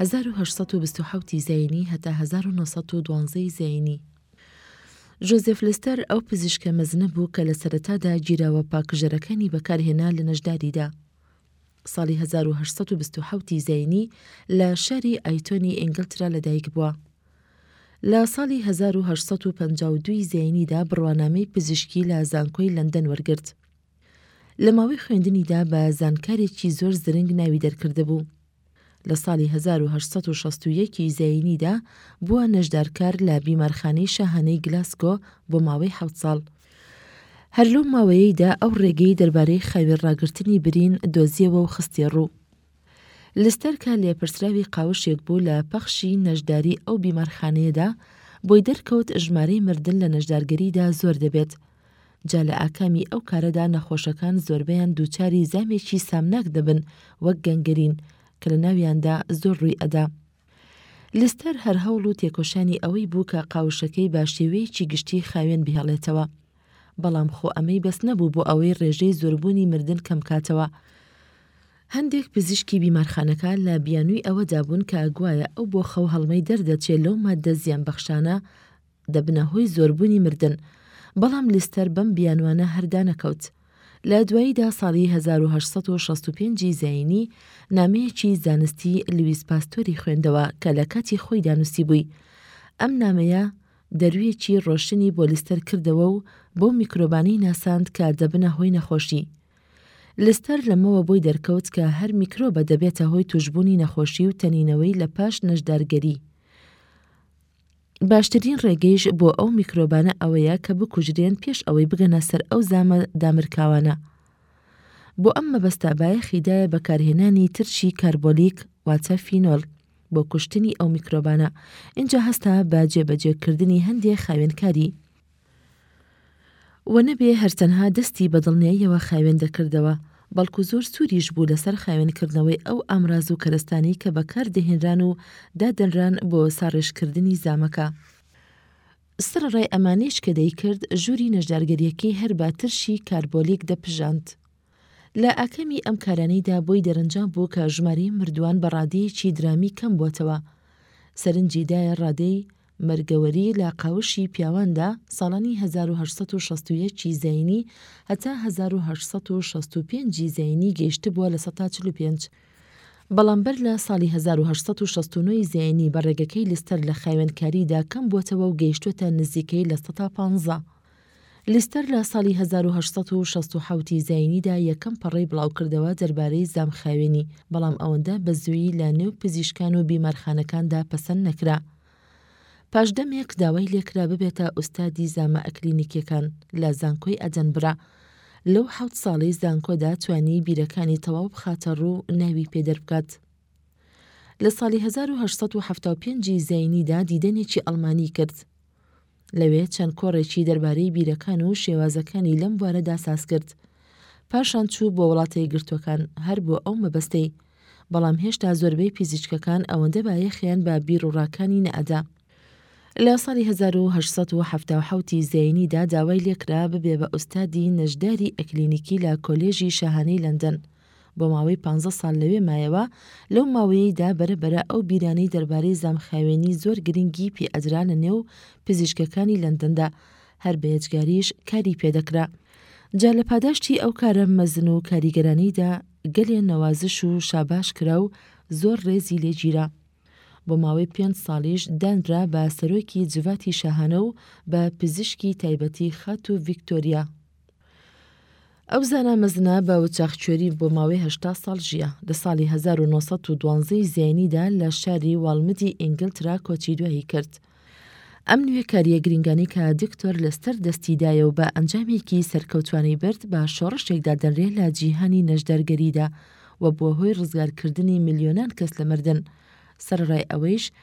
هەزار و هەشت سەد و بیست و حەوت ی زایینی هەتا هەزار و نۆ سەد و دوازدە ی زایینی. جۆزێف لیستەر ئەو پزیشکە مەزنە بوو کە لە سەرەتادا گیراوە پاکژەرەکانی بەکارهێنا لە نەشداریدا. ساڵی هەزار و هەشت سەد و بیست و حەوت ی زایینی لە شاری ئایتۆنی ئینگلترا لەدایکبووە. لە ساڵی هەزار و هەشت سەد و پەنجا و دوو ی زایینیدا بڕوانامەی پزیشکی لە زانکۆی لەندەن وەرگرت. لە ماوەی خوێندنیدا بە زانکارێکی زۆر زرنگ ناوی دەرکردبوو. لە ساڵی هەزار و هەشت سەد و شەست و یەک ی زایینیدا بووە نەشدارکار لە بیمارخانەی شاهانەی گلاسکۆ بۆ ماوەی حەوت ساڵ. هەر لەو ماوەیەیدا ئەو ڕێگەی دەربارەی خاوێن ڕاگرتنی برین دۆزییەوە و خستیە ڕوو. لستەر کە لێپرسراوی قاوشێک بوو لە پەخشی نەشداری ئەو بیمارخانەیەدا، بۆی دەرکەوت ژمارەی مردن لە نەشدارگەریدا زۆر دەبێت. جا لە ئاکامی ئەو کارەدا نەخۆشەکان زۆربەیان دووچاری زامێکی سامناک دەبن وەک گەنگرین کە لە ناویاندا زۆر ڕووی ئەدا. لیستەر هەر هەوڵ و تێکۆشانی ئەوەی بوو کە قاوشەکەی بە شێوەیەکی گشتی خاوێن بهێڵێتەوە. بەڵام خۆ ئەمەی بەس نەبوو بۆ ئەوەی ڕێژەی زۆربوونی مردن کەمکاتەوە. هەندێک پزیشکی بیمارخانەکە لە بیانووی ئەوەدا بوون کە گوایە ئەو بۆخەو هەڵمەی دەردەچێت لەو ماددە زیانبەخشانە، دەبنە هۆی زۆربوونی مردن، بەڵام لیستەر بەم بیانوانە هەر دانەکەوت. لە دواییدا ساڵی هەزار و هەشت سەد و شەست و پێنج ی زایینی نامەیەکی زانستی لویس پاستۆری خوێندەوە کە لە کاتی خۆیدا نووسیبووی. ئەم نامەیە دەرویەکی ڕۆشنی بۆ لیستەر کردەوە و بەو میکرۆبانەی ناساند کە دەبنە هۆی نەخۆشی. لیستەر لەمەوە بۆی دەرکەوت کە هەر میکرۆبە دەبێتە هۆی تووشبوونی نەخۆشی و تەنینەوەی لە پاش نەشدارگەری. باشترین ڕێگەیش بۆ ئەو میکرۆبانە ئەوەیە کە بکوژرێن پێش ئەوەی بگەنە سەر ئەو زامە دامرکاوانە. بۆ ئەم مەبەستە بایەخی دایە بەکارهێنانی ترشی کاربۆلیک واتە فینۆل بۆ کوشتنی ئەو میکرۆبانە، ئینجا هەستا بە جێبەجێکردنی هەندێ خاوێنکاری. و نەبێ هەر تەنها دەستی بە دڵنیاییەوە خاوێن دەکردەوە، بەڵکو زۆر سووریش بوو لەسەر خاوێنکردنەوەی ئەو ئامراز و کەرەستانەی کە بەکار دەهێنران و دادەنران بۆ ساڕێژکردنی زامەکە. سەرەڕای ئەمانەیش کە دەیکرد، ژووری نەژدارگەرییەکەی هەر بە ترشی کاربۆلیک دەپژاند. لە ئاکامی ئەم کارانەیدا بۆی دەرەنجام بوو کە ژمارەی مردووان بە ڕادەیەکی درامی کەم بۆتەوە. سەرنجی دایە ڕادەی، مەرگەوەری لە قاوشی پیاواندا ساڵانی هەزار و هەشت سەد و شەست و یەک ی زایینی هەتا هەزار و هەشت سەد و شەست و پێنج ی زایینی گەیشتبووە لە سەتا چل و پێنج، بەڵام بەر لە ساڵی هەزار و هەشت سەد و شەست و نۆ ی زایینی بە ڕێگەکەی لستەر لە خاوێنکاریدا کەمبووەتەوە و گەیشتووەتە نزیکەی لە سەتا پانزە. لیستەر لە ساڵی هەزار و هەشت سەد و شەست و حەوت ی زایینیدا یەکەم پەڕەی بڵاوکردەوە دەربارەی زامخاوێنی، بەڵام ئەوەندە بە زوویی لە نێو پزیشکان و بیمارخانەکاندا پەسەند نەکرا. پاش دەمێک داوای لێکرا ببێتە ئوستادی زامە ئەکلینیکیەکان لە زانکۆی ئەدەنبرە. لەو حەوت ساڵەی زانکۆدا توانی بیرەکانی تەواو بخاتە ڕوو و ناوی پێ دەربکات. لە ساڵی هەزار و هەشت سەد و حەفتا و پێنج ی زایینیدا دیدەنێکی ئەڵمانی کرد. لەوێ چەند کۆڕێکی دەربارەی بیرەکان و شێوازەکانی لەم بوارەدا سازکرد. پاشان چوو بۆ وڵاتە یەکگرتووەکان هەر بۆ ئەو مەبەستەی. بەڵام هێشتا زۆربەی پیزیچکەکان ئەوەندە بایەخیان بە بیروڕاکانی نەئەدا. لە ساڵی هەزار و هەشت سەد و حەفتا و حەوت ی زایینیدا داوای لێکرا ببێ بە ئوستادی نەشداری ئەکلینیکی لە کۆلێژی شاهانەی لەندەن. بۆ ماوەی پانزە ساڵ لەوێ مایەوە، لەو ماوەیەیدا بەرە بەرە ئەو بیرانەی دەربارەی زامخاوێنی زۆر گرنگی پێ ئەدرا لە نێو پزیشکەکانی لەندەندا، هەر بە یەجگاریش کاری پێ دەکرا. جا لە پاداشتی ئەو کارە مەزن و کاریگەرانەیدا گەلێ نەوازش و شاباش کرا و زۆر رێزی لێ گیرا. بۆ ماوەی پێنج ساڵیش دانرا بە سەرۆکی جڤاتی شاهانە و بە پزیشکی تایبەتی خاتوو ڤیکتۆریا. ئەو زانا مەزنە بە وچەخچێری بۆ ماوەی هەشتا ساڵ ژیە لە ساڵی 1920 زیینیدا لە شاری والمدی ئینگلترا کۆچی دوایی کرد. ئەم نوێکاریە گرنگانی کە دکتۆر لەستەر دەستیدایە و بە ئەنجامێکی سەرکەوتوانی برد بە شۆڕشێکدا دەنرێ لە جیهانی نەشدەرگەریدا و بووە هۆی ڕزگارکردنی ملیۆنان کەس لە مردن سەرەڕای ئەوەیش